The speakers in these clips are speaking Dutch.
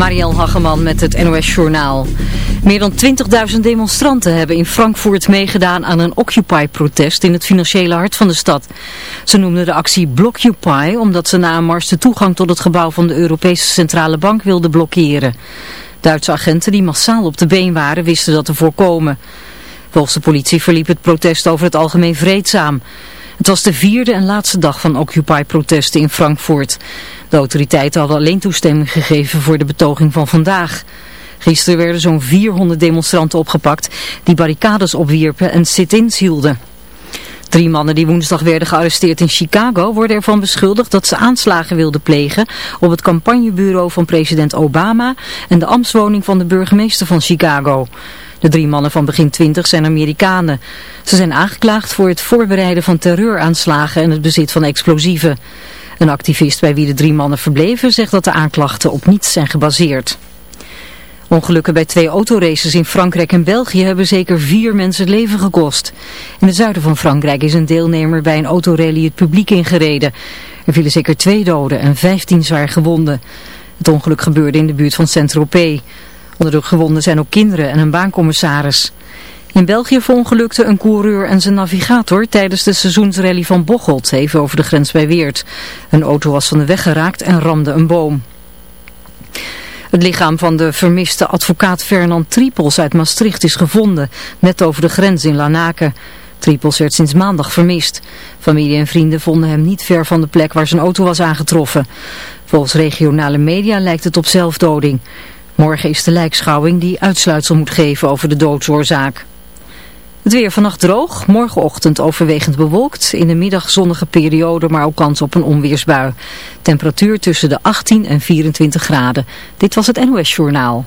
Marielle Hageman met het NOS Journaal. Meer dan 20.000 demonstranten hebben in Frankfurt meegedaan aan een Occupy-protest in het financiële hart van de stad. Ze noemden de actie Blockupy omdat ze na een mars de toegang tot het gebouw van de Europese Centrale Bank wilden blokkeren. Duitse agenten die massaal op de been waren wisten dat te voorkomen. Volgens de politie verliep het protest over het algemeen vreedzaam. Het was de vierde en laatste dag van Occupy-protesten in Frankfurt. De autoriteiten hadden alleen toestemming gegeven voor de betoging van vandaag. Gisteren werden zo'n 400 demonstranten opgepakt die barricades opwierpen en sit-ins hielden. Drie mannen die woensdag werden gearresteerd in Chicago worden ervan beschuldigd dat ze aanslagen wilden plegen op het campagnebureau van president Obama en de ambtswoning van de burgemeester van Chicago. De drie mannen van begin 20 zijn Amerikanen. Ze zijn aangeklaagd voor het voorbereiden van terreuraanslagen en het bezit van explosieven. Een activist bij wie de drie mannen verbleven zegt dat de aanklachten op niets zijn gebaseerd. Ongelukken bij twee autoraces in Frankrijk en België hebben zeker vier mensen het leven gekost. In het zuiden van Frankrijk is een deelnemer bij een autorally het publiek ingereden. Er vielen zeker twee doden en vijftien zwaar gewonden. Het ongeluk gebeurde in de buurt van Saint-Tropez. Onder de gewonden zijn ook kinderen en een baancommissaris. In België verongelukte een coureur en zijn navigator tijdens de seizoensrally van Bocholt, even over de grens bij Weert. Een auto was van de weg geraakt en ramde een boom. Het lichaam van de vermiste advocaat Fernand Triepels uit Maastricht is gevonden, net over de grens in Lanaken. Triepels werd sinds maandag vermist. Familie en vrienden vonden hem niet ver van de plek waar zijn auto was aangetroffen. Volgens regionale media lijkt het op zelfdoding. Morgen is de lijkschouwing die uitsluitsel moet geven over de doodsoorzaak. Het weer vannacht droog, morgenochtend overwegend bewolkt, in de middag zonnige periode, maar ook kans op een onweersbui. Temperatuur tussen de 18 en 24 graden. Dit was het NOS Journaal.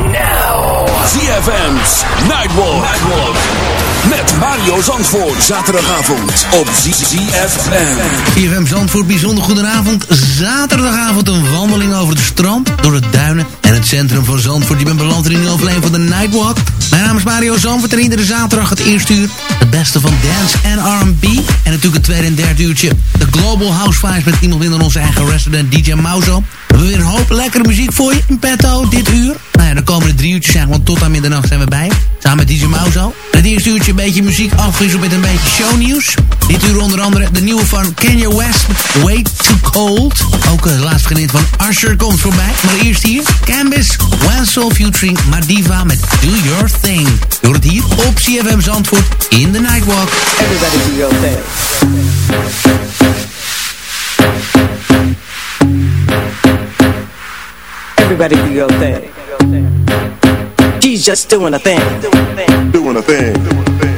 now. ZFM's Nightwalk. Met Mario Zandvoort. Zaterdagavond op ZFM. IFM Zandvoort, bijzonder goedenavond. Zaterdagavond een wandeling over het strand, door de duinen en het centrum van Zandvoort. Je bent beland in een overleen van de Nightwalk. Mijn naam is Mario Zandvoort en iedere zaterdag het eerste uur. Het beste van dance en R&B. En natuurlijk het tweede en derde uurtje. De Global House Vibes met iemand minder onze eigen resident DJ Mauzo. We hebben weer een hoop lekkere muziek voor je in petto dit uur. Nou ja, de komende drie uurtjes zijn want tot aan middernacht zijn we bij. Samen met DJ Mauzo. Het eerste uurtje een beetje muziek afwisselen met een beetje shownieuws. Dit uur onder andere de nieuwe van Kanye West Way Too Cold. Ook de laatste vriendin van Usher komt voorbij. Maar eerst hier Canvas, Wenzel featuring Madiva met Do Your Thing. Door het hier op CFM Zandvoort in de Nightwalk. Everybody do your thing. Everybody do your thing. Just doing a thing. doing a thing, doing a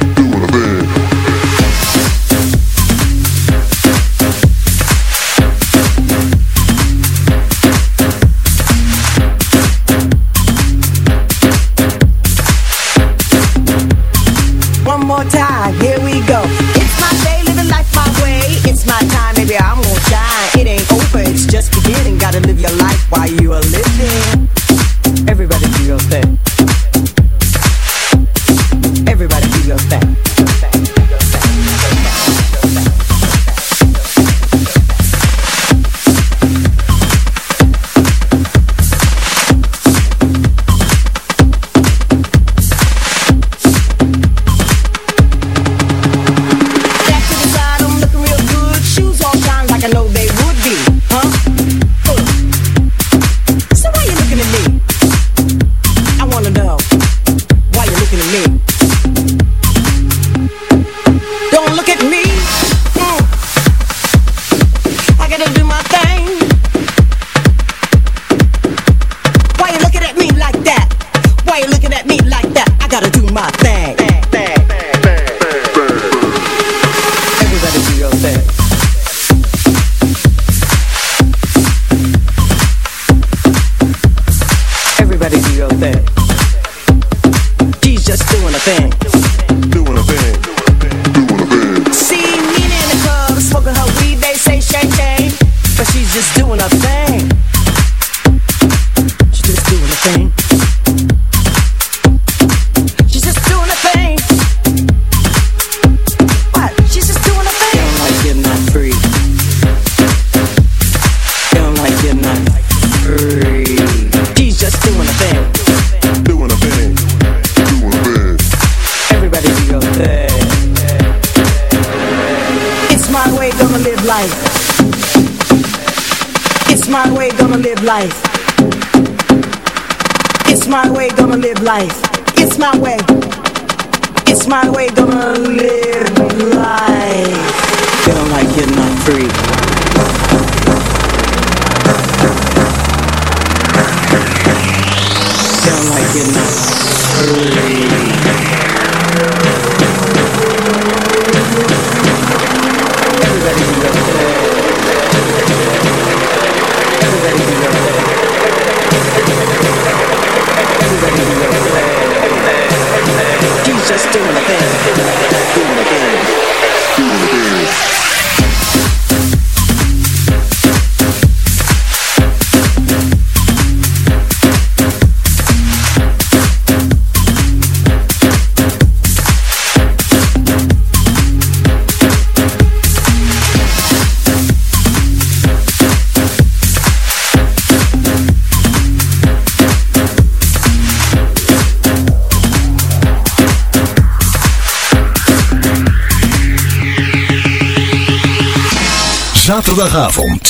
Zaterdagavond.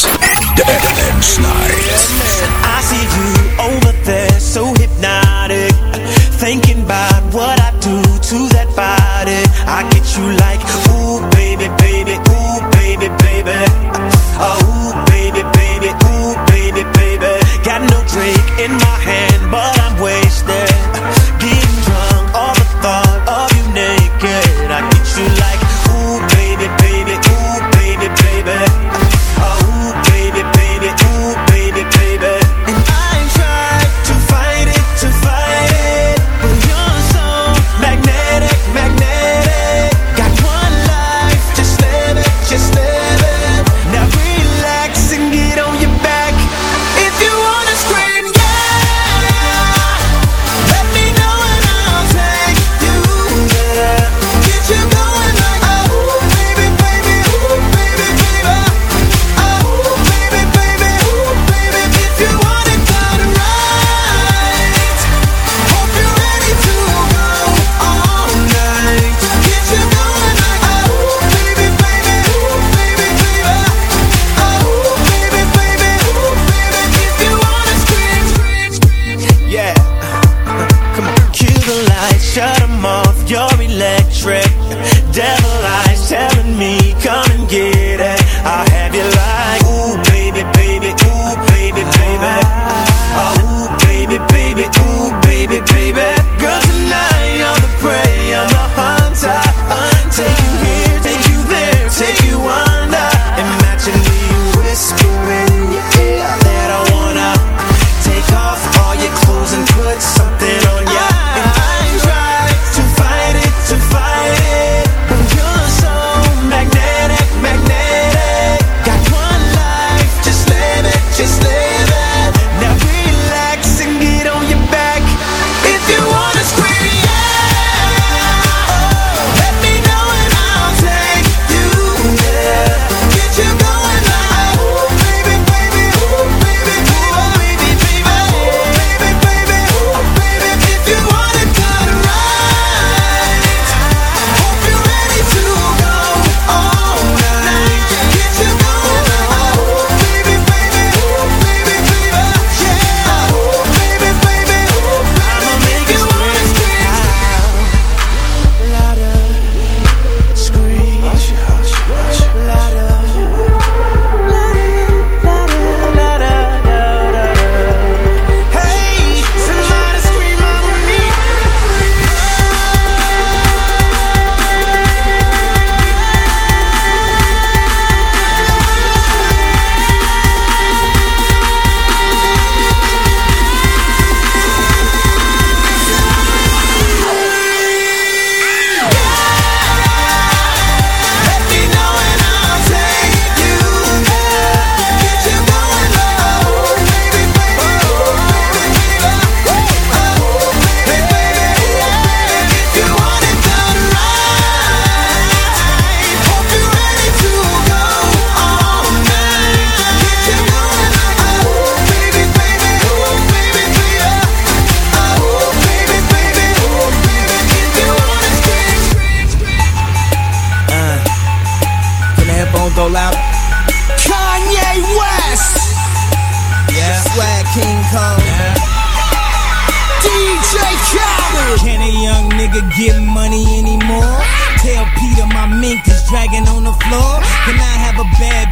De FM's Night.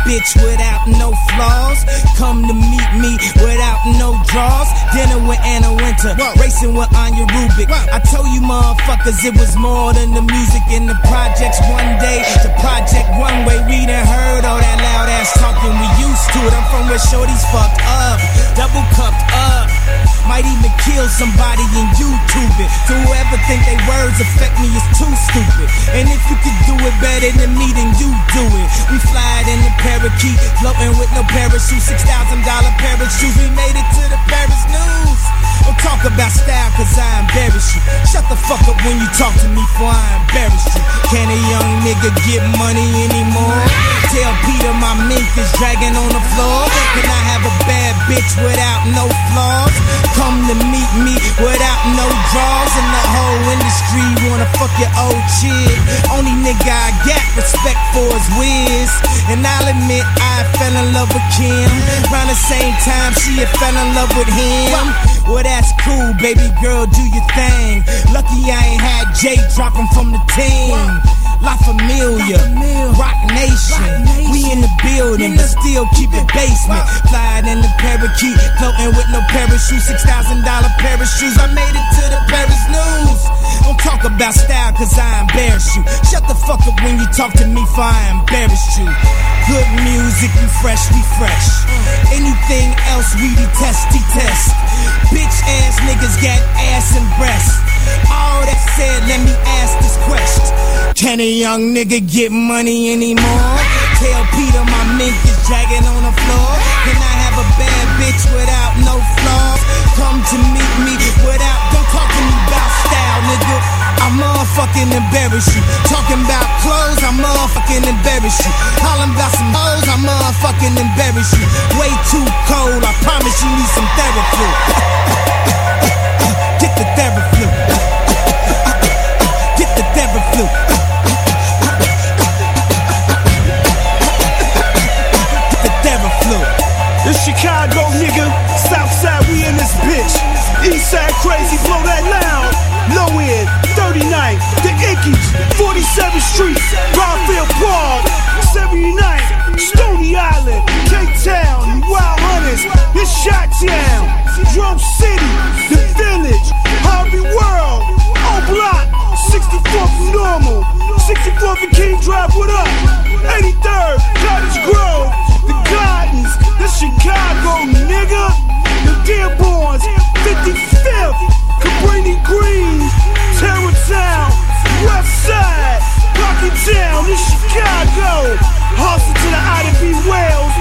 Bitch without no flaws? Come to meet me without no draws. Dinner with Anna Winter, racing with Anya Rubik. I told you motherfuckers it was more than the music in the projects. One day, the project one way. We done heard all that loud ass talking. We used to it. I'm from where shorties fucked up, double cupped up. Might even kill somebody and YouTube it. Whoever think they words affect me is too stupid. And if you could do it better than me, then you do it. We fly in the parakeet, floating with no parachute. Six thousand dollar parachute. We made it to the Paris news. Don't talk about style cause I embarrass you. Shut the fuck up when you talk to me for I embarrass you. Can a young nigga get money anymore? Tell Peter my mink is dragging on the floor. Can I have a bad bitch without no flaws? Come to meet me without no draws. And the whole industry wanna fuck your old chick. Only nigga I got respect for is Wiz. And I'll admit I fell in love with Kim. Around the same time she had fell in love with him. Well, that's cool, baby girl, do your thing. Lucky I ain't had Jay dropping from the team. La Familia, Rock Nation. We in the building, but still keep it basement. Flying in the parakeet, floating with no parachute. Six thousand dollar parachutes. I made it to the Paris news. Don't talk about style, cause I embarrass you. Shut the fuck up when you talk to me, for I embarrass you. Good music, we fresh, we fresh. Anything else, we detest, detest. Bitch ass niggas got ass and breasts. All that said, let me ask this question. Can a young nigga get money anymore? Tell Peter my mink is dragging on the floor. Can I have a bad bitch without no flaws? Come to meet me without, don't talk to me about style, nigga. I motherfucking embarrass you. Talking about clothes, I motherfucking embarrass you. Calling about some hoes, I motherfucking embarrass you. Way too cold, I promise you need some therapy. Get the therapy. Get the therapy. Get the therapy. It's Chicago, nigga. Southside, we in this bitch. Eastside crazy, blow that loud. Low end, 39, the Ickies, 47th Street, Rockville Park, 79th, Stony Island, Cape Town, Wild Hunters, it's Shot Town, Drum City, The Village, Harvey World, 64th Normal, 64th and King Drive, what up? 83rd, Cottage Grove, The Gardens, the Chicago, nigga, The Dearborns, 55th, Cabrini Green, Terrortown, West Side, Rocky Town, in Chicago, Hustle to the Ida B. Wells,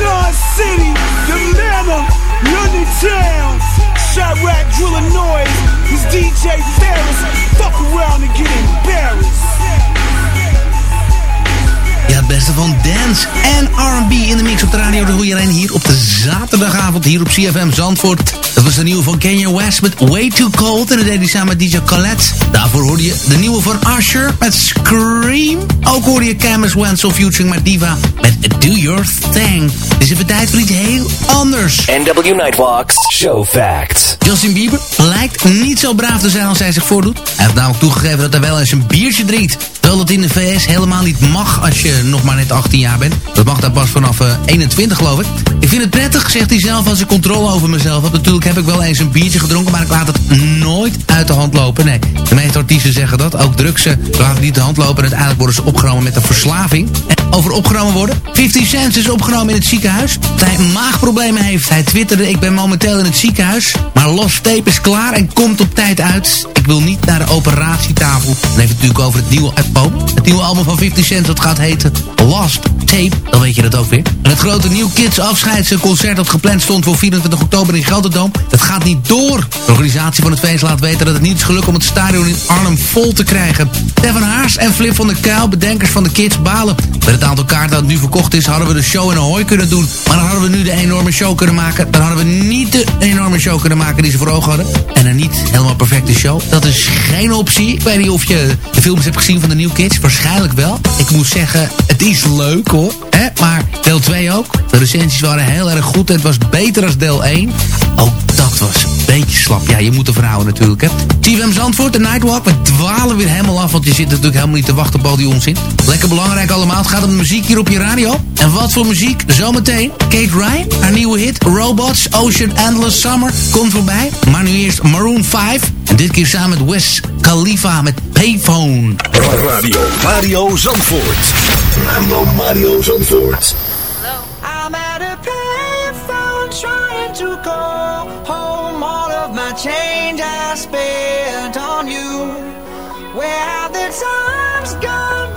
North City, The Manor, London Town, Chirac, Driller Noise, it's DJ Ferris, fuck around and get embarrassed. Beste van dance en R&B in de mix op de radio. Hoor je alleen hier op de zaterdagavond hier op CFM Zandvoort. Dat was de nieuwe van Kanye West met Way Too Cold. En dat deed hij samen met DJ Colette. Daarvoor hoorde je de nieuwe van Usher met Scream. Ook hoorde je Camus Wenzel featuring met Diva met Do Your Thing. Het is even tijd voor iets heel anders. NW Nightwalks Show Facts. Justin Bieber lijkt niet zo braaf te zijn als hij zich voordoet. Hij heeft namelijk toegegeven dat hij wel eens een biertje drinkt. Terwijl dat in de VS helemaal niet mag als je nog maar net 18 jaar bent. Dat mag daar pas vanaf eh, 21 geloof ik. Ik vind het prettig, zegt hij zelf, als ik controle over mezelf heb. Natuurlijk heb ik wel eens een biertje gedronken, maar ik laat het nooit uit de hand lopen. Nee, de meeste artiesten zeggen dat. Ook drugsen laten niet de hand lopen en uiteindelijk worden ze opgenomen met een verslaving. En over opgenomen worden. 50 Cent is opgenomen in het ziekenhuis. Dat hij maagproblemen heeft. Hij twitterde, ik ben momenteel in het ziekenhuis. Maar Lost Tape is klaar en komt op tijd uit. Ik wil niet naar de operatietafel. Dan heeft natuurlijk over het nieuwe album. Het nieuwe album van 50 Cent dat gaat heten Last Tape. Dan weet je dat ook weer. En het grote New Kids afscheidsconcert dat gepland stond voor 24 oktober in Gelderdoom. Dat gaat niet door. De organisatie van het feest laat weten dat het niet is gelukt om het stadion in Arnhem vol te krijgen. Stefan Haars en Flip van der Kuil, bedenkers van de Kids, balen. Met het aantal kaarten dat nu verkocht is, hadden we de show in Ahoy kunnen doen. Maar dan hadden we nu de enorme show kunnen maken. Dan hadden we niet de enorme show kunnen maken die ze voor ogen hadden. En een niet helemaal perfecte show. Dat is geen optie. Ik weet niet of je de films hebt gezien van de New Kids. Waarschijnlijk wel. Ik moet zeggen, die is leuk hoor. hè? maar deel 2 ook. De recensies waren heel erg goed. En het was beter als deel 1. Ook dat was een beetje slap. Ja, je moet er verhouden natuurlijk. Hè. TVM Zandvoort, de Nightwalk. We dwalen weer helemaal af. Want je zit natuurlijk helemaal niet te wachten op al die onzin. Lekker belangrijk allemaal. Het gaat om de muziek hier op je radio. En wat voor muziek? Zometeen. Kate Ryan. Haar nieuwe hit Robots Ocean Endless Summer. Komt voorbij. Maar nu eerst Maroon 5. En dit keer samen met Wes Khalifa met Payphone. Radio Mario Zandvoort. Radio Mario Zandvoort. Hello. I'm at a payphone trying to call home all of my change I spent on you. Where have the times gone?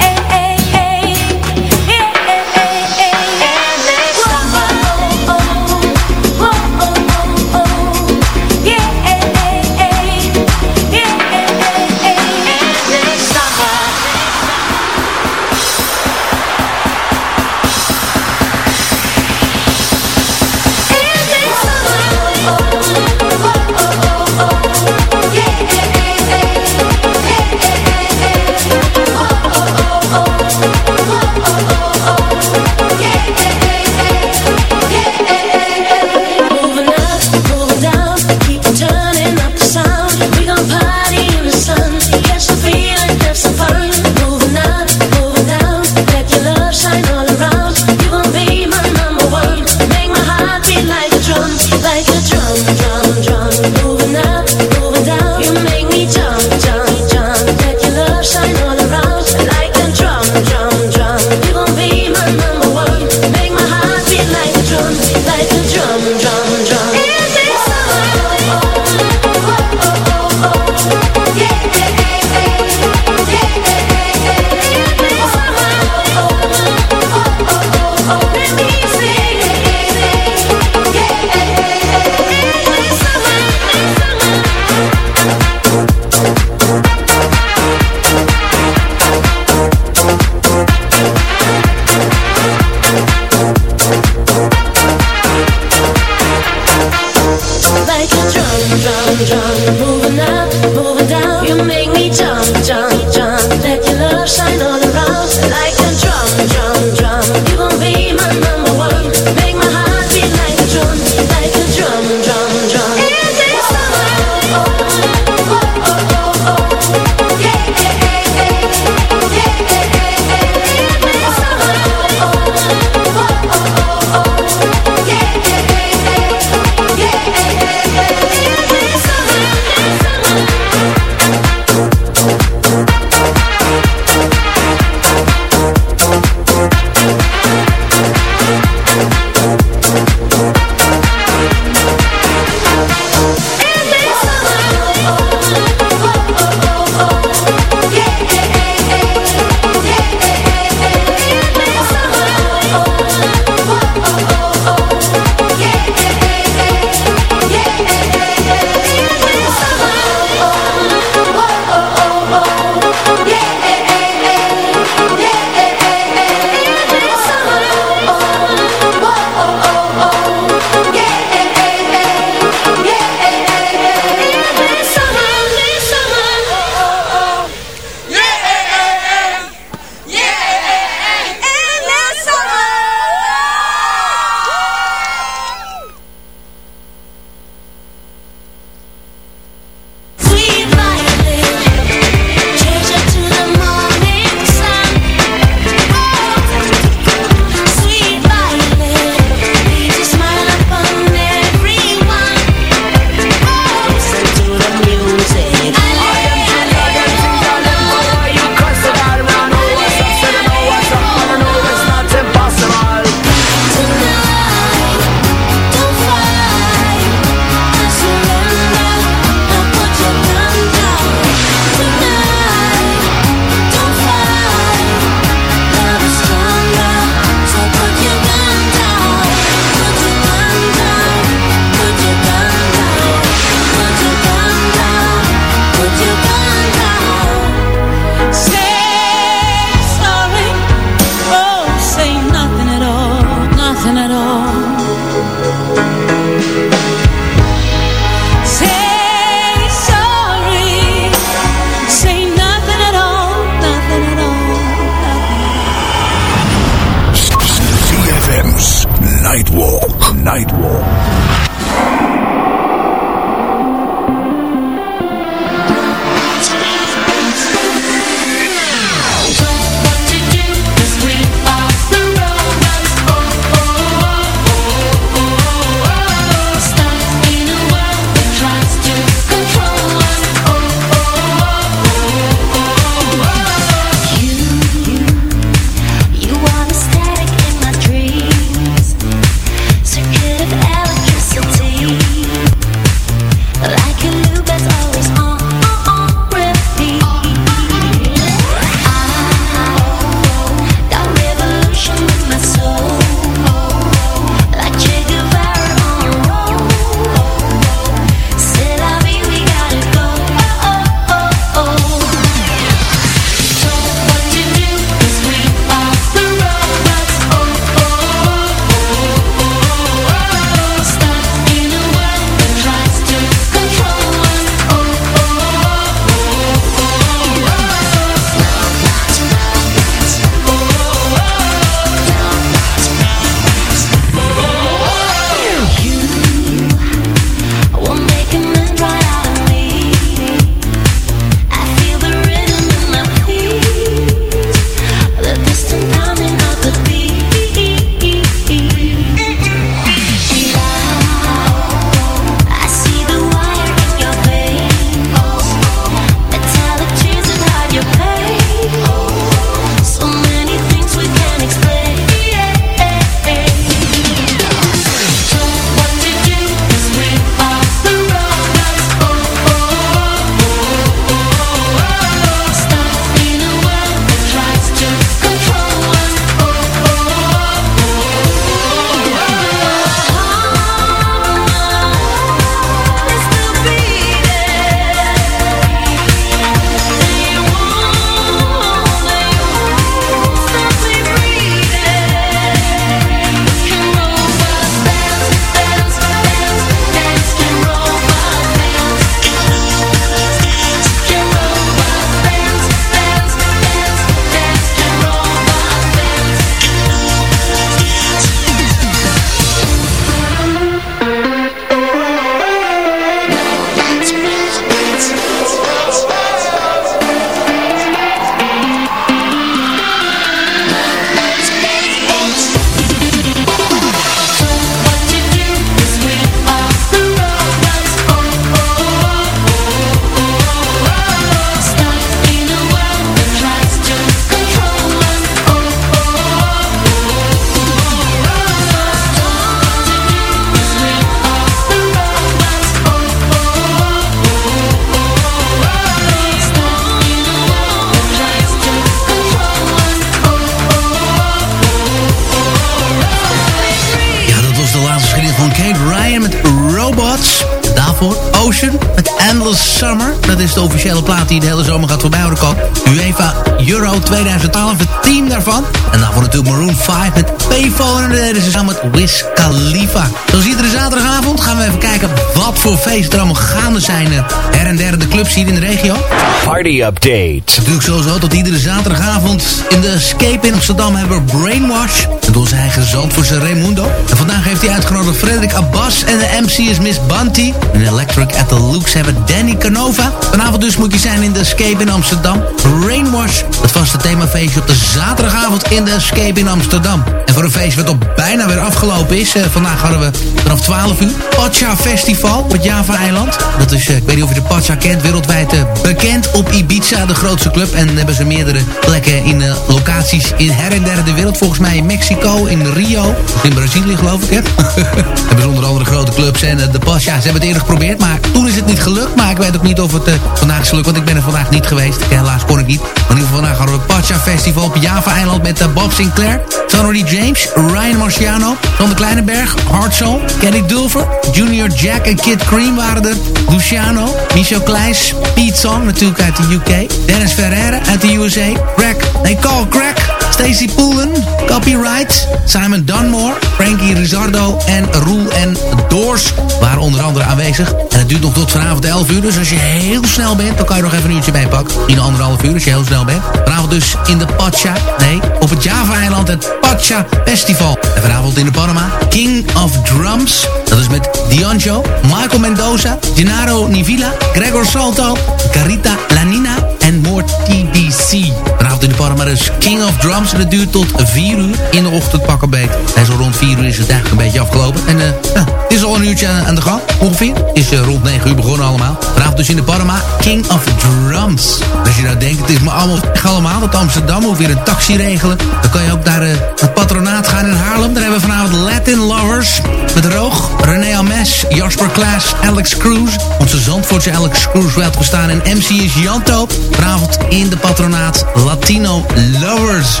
Officiële plaat die de hele zomer gaat voorbij horen komen. UEFA Euro 2012, het team daarvan. En daarvoor natuurlijk Maroon 5 met Payphone. En dat deden ze samen met Wiz Khalifa. Zoals iedere zaterdagavond gaan we even kijken wat voor feesten er allemaal gaande zijn. eh, Her en der de clubs hier in de regio. Party update. Natuurlijk sowieso tot iedere zaterdagavond in de Escape in Amsterdam hebben we Brainwash. Met onze eigen Zandvoortse Raimundo. En vandaag heeft hij uitgenodigd Frederik Abbas en de MC is Miss Bunty. En Electric at the Looks hebben Danny Canova. Vanavond dus moet je zijn in de Escape in Amsterdam. Brainwash, het vaste themafeestje op de zaterdagavond in de Escape in Amsterdam. En voor een feest wat al bijna weer afgelopen is. eh, vandaag hadden we vanaf 12 uur Pacha Festival op het Java-eiland. Dat is, eh, ik weet niet of je de Pacha kent, wereldwijd eh, bekend op Ibiza, de grootste club. En hebben ze meerdere plekken in locaties in her en der de wereld. Volgens mij in Mexico, in Rio, in Brazilië geloof ik. Hè? hebben ze onder andere grote clubs en de Pacha. Ze hebben het eerder geprobeerd, maar toen is het niet gelukt. Maar ik weet ook niet of het vandaag is gelukt, want ik ben er vandaag niet geweest. Helaas kon ik niet. Maar in ieder geval vandaag hadden we het Pacha Festival op Java-eiland met eh, Bob Sinclair, Sonny James, Ryan Marciano, Sander Kleinenberg, Hard Soul, Kenny Dulfer, Junior Jack en Kid Cream waren er. Luciano, Michel Kleijs, Pete Song, natuurlijk uit de UK. Dennis Ferreira uit de USA. Greg, nee, Carl Crack. Stacey Poolen, Copyright, Simon Dunmore, Frankie Rizzardo en Roel en Doors waren onder andere aanwezig. En het duurt nog tot vanavond 11 uur, dus als je heel snel bent, dan kan je nog even een uurtje bijpakken. In anderhalf uur, als je heel snel bent. Vanavond dus in de Pacha, nee, op het Java-eiland, het Pacha Festival. En vanavond in de Panama, King of Drums. Dat is met Dianjo, Michael Mendoza, Gennaro Nivilla, Gregor Salto, Carita Lanina en more TBC. In de Panama dus King of Drums. En het duurt tot 4 uur in de ochtend pakken beet. En zo rond 4 uur is het eigenlijk een beetje afgelopen. En eh, het is al een uurtje aan, de gang, ongeveer. Het is eh, rond 9 uur begonnen allemaal. Vanavond dus in de Panama King of Drums. Als je nou denkt, het is me allemaal weg allemaal. Dat Amsterdam moet weer een taxi regelen. Dan kan je ook naar eh, het patronaat gaan in Haarlem. Daar hebben we vanavond Latin Lovers. Met Roog, René Ames, Jasper Klaas, Alex Cruz. Onze Zandvoortse Alex Cruz wel gestaan. En MC is Janto. Vanavond in de patronaat Latino Lovers.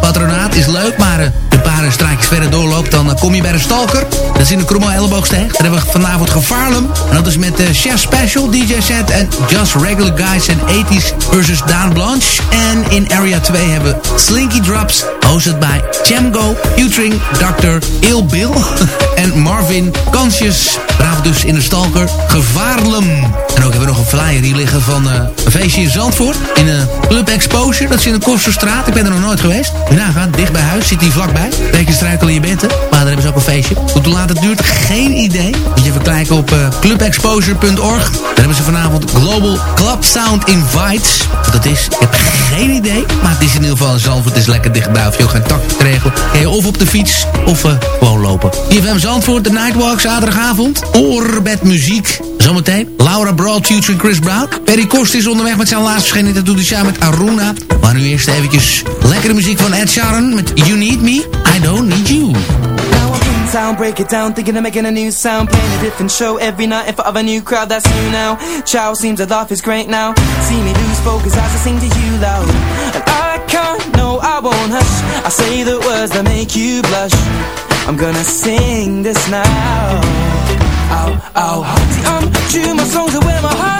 Patronaat is leuk, maar... eh, een paar straatjes verder doorloopt, dan eh, kom je bij de Stalker. Dat is in de Kromme Elleboogsteeg. Daar hebben we vanavond Gevaarlem. En dat is met de Chef Special, DJ set en Just Regular Guys en 80s versus Daan Blanche. En in Area 2 hebben we Slinky Drops, hosted bij Jamgo, featuring Dr. Il Bill en Marvin Conscious. Vanavond dus in de Stalker Gevaarlem. En ook hebben we nog een flyer hier liggen van eh, feestje in Zandvoort. In een Club Exposure, dat is in de Kosterstraat. Ik ben er nog nooit geweest. Nagaan, dicht bij huis, zit hij vlakbij. Beetje struikelen je bent. Maar daar hebben ze ook een feestje. Hoe laat het duurt, geen idee. Moet je even kijken op eh, clubexposure.org. Daar hebben ze vanavond Global Club Sound Invites. Wat dat is, ik heb geen idee. Maar het is in ieder geval in Zandvoort. Het is lekker dichtbij. Of je ook geen tak te regelen. Je of op de fiets, of eh, gewoon lopen. IFM Zandvoort, de Nightwalk, zaterdagavond. Oorbed muziek. Zometeen Laura Broad featuring Chris Brown. Perry Kost is onderweg met zijn laatste verschenen. Dat doet hij samen met Aruna. Maar nu eerst eventjes lekkere muziek van Ed Sheeran met You Need Me, I Don't Need You. Town, break it down, thinking of making a new sound, playing a different show every night in front of a new crowd that's new now. Chow seems to laugh is great now. See me lose focus as I sing to you loud, and I can't, no, I won't hush. I say the words that make you blush. I'm gonna sing this now. Ow, ow. See, I'm true, my songs are where my heart.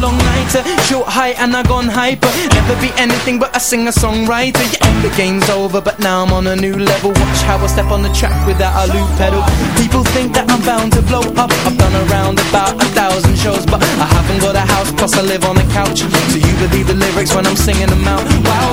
Long nighter, short height and I gone hyper. Never be anything but a singer songwriter. Yeah, the game's over, but now I'm on a new level. Watch how I step on the track without a loop pedal. People think that I'm bound to blow up. I've done around about a thousand shows, but I haven't got a house, plus I live on a couch. So you believe the lyrics when I'm singing them out. Wow,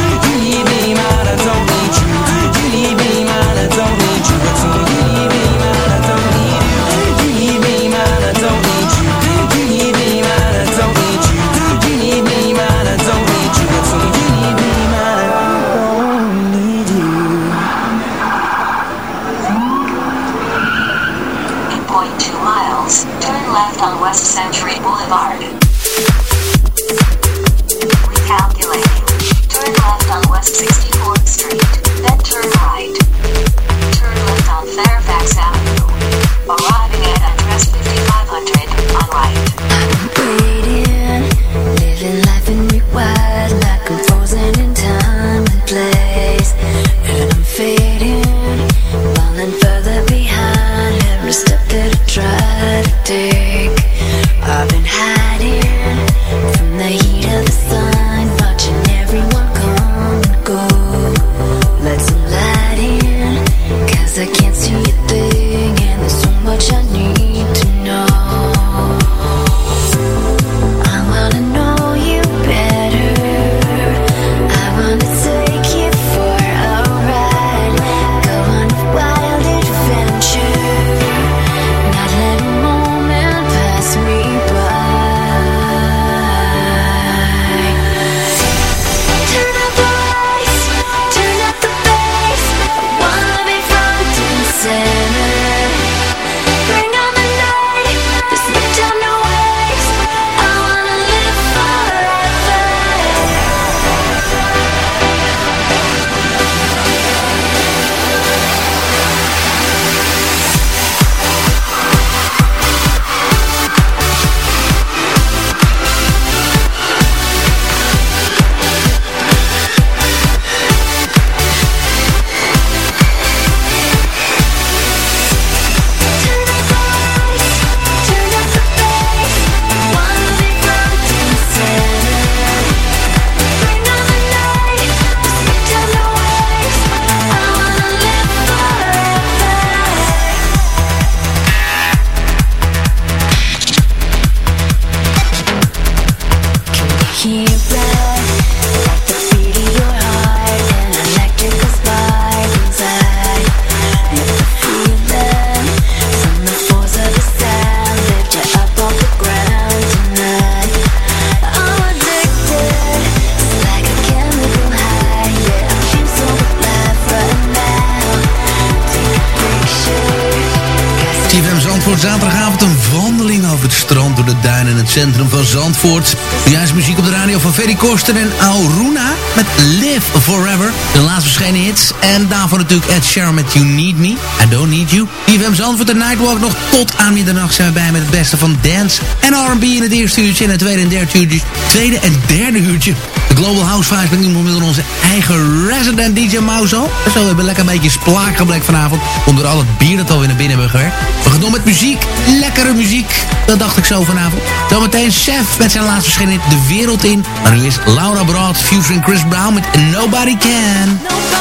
Centrum van Zandvoort. Juist muziek op de radio van Ferry Korsten en Auruna met Live Forever. De laatst verschenen hits. En daarvoor natuurlijk Ed Sheeran met You Need Me, I Don't Need You. CFM Zandvoort en Nightwalk nog tot aan middernacht zijn we bij met het beste van dance en R&B in het eerste uurtje. En het tweede en derde uurtje, tweede en derde uurtje. De Global House Vibes met iemand met onze eigen resident DJ Mauzo. Zo hebben we lekker een beetje splaakgeblek vanavond. Om door al het bier dat alweer naar binnen hebben gewerkt. We gaan door met muziek. Lekkere muziek. Dat dacht ik zo vanavond. Zometeen Chef met zijn laatste verschijning De Wereld In. Maar nu is Laura Broad, Fusion Chris Brown met. Nobody can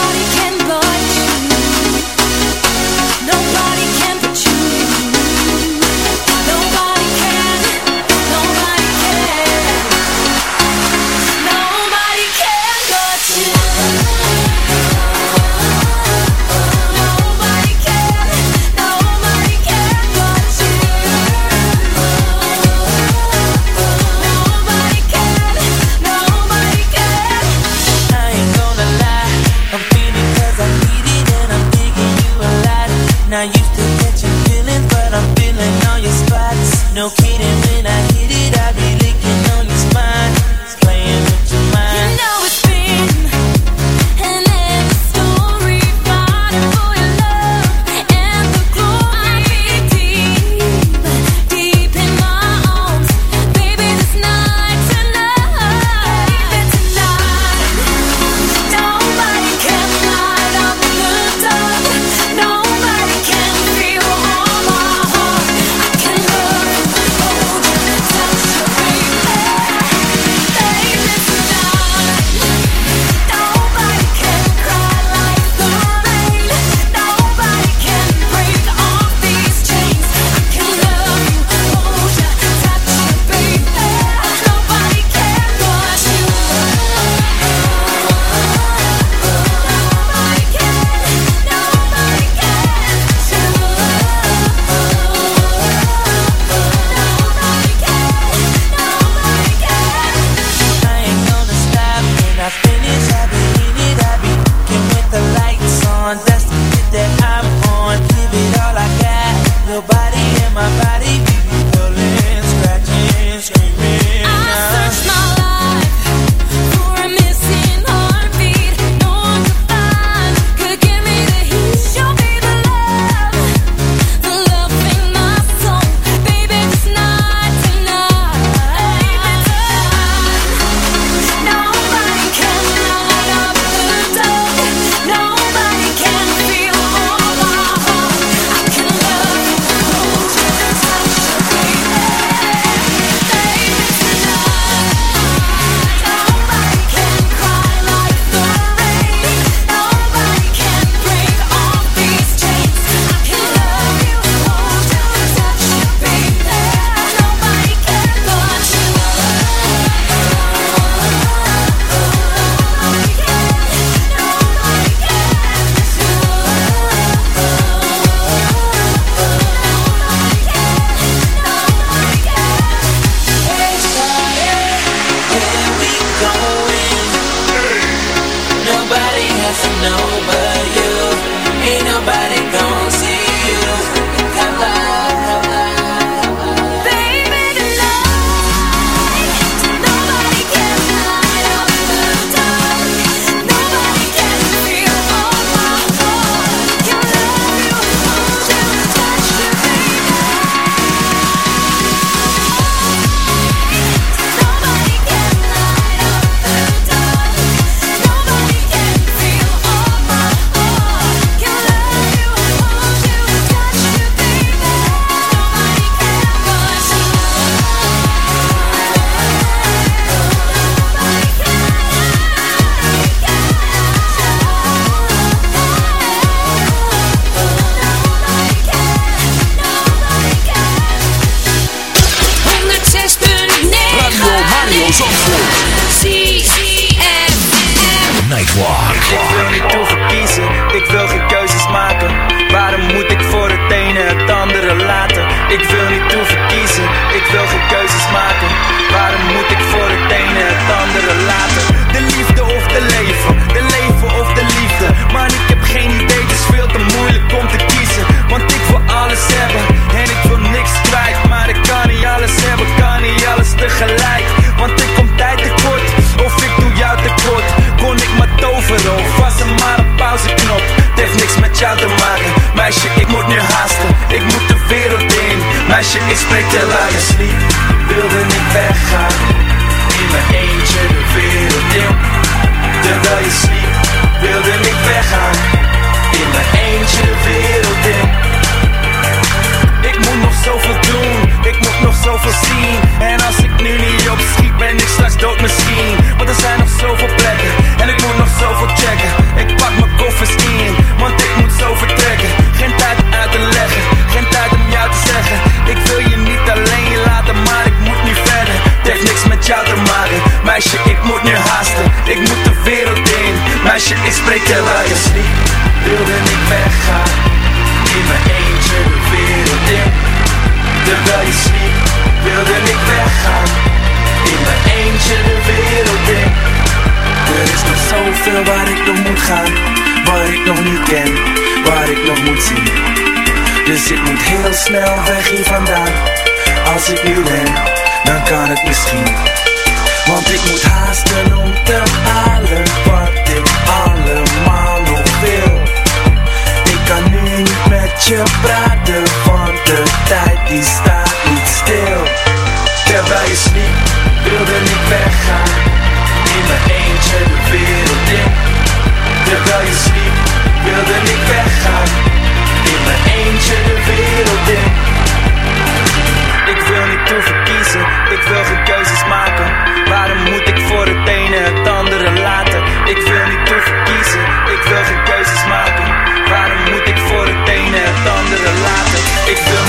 nog moet gaan Waar ik nog niet ken Waar ik nog moet zien. Dus ik moet heel snel weg hier vandaan. Als ik nu ren Dan kan het misschien. Want ik moet haasten om te halen wat ik allemaal nog wil. Ik kan nu niet met je praten, want de tijd die staat niet stil. Terwijl je sliep, wilde ik weggaan. In mijn eentje de wereld in Terwijl je sliep, wilde ik weggaan. In mijn eentje de wereld in. Ik wil niet toeven kiezen, ik wil geen keuzes maken. Waarom moet ik voor het ene het andere laten? Ik wil niet hoeven kiezen, ik wil geen keuzes maken. Waarom moet ik voor het ene het andere laten? Ik wil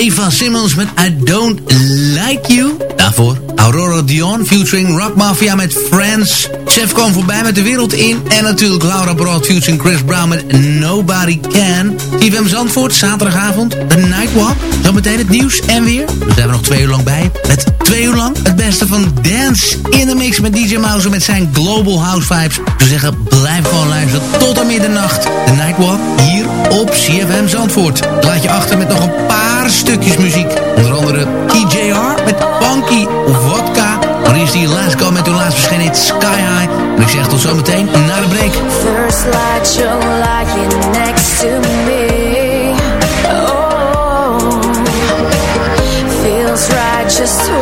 Eva Simmons met I Don't Like You. Daarvoor Aurora Dion featuring Rock Mafia met Friends. Chef kwam voorbij met de wereld in. En natuurlijk Laura Broad featuring Chris Brown met Nobody Can. TVM Zandvoort, zaterdagavond, de Nightwalk. Zometeen het nieuws en weer. Daar zijn we nog twee uur lang bij. Met twee uur lang het beste van Dance in de Mix met DJ Mouse met zijn Global House Vibes. Dus zeggen, blijf gewoon luisteren tot aan middernacht. De Nightwalk hier op CFM Zandvoort. Laat je achter met nog een paar stukjes muziek. Onder andere TJR met Funky Vodka. Maar is die Last Go met hun laatst verschenen Sky High. En ik zeg tot zometeen na de break. First light, you're lying next to me. so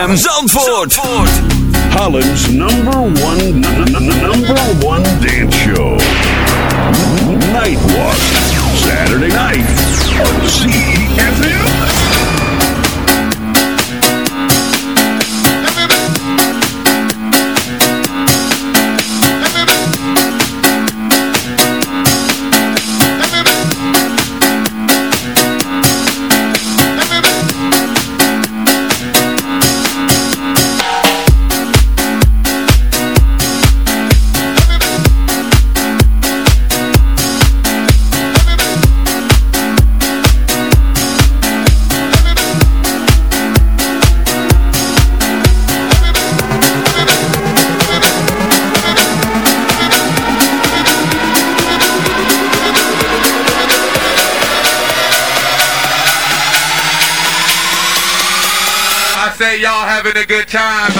ZFM Zandvoort. Holland's number one, number one dance show. Time